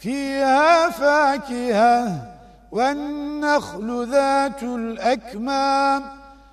فيها فاكهة والنخل ذات الأكمام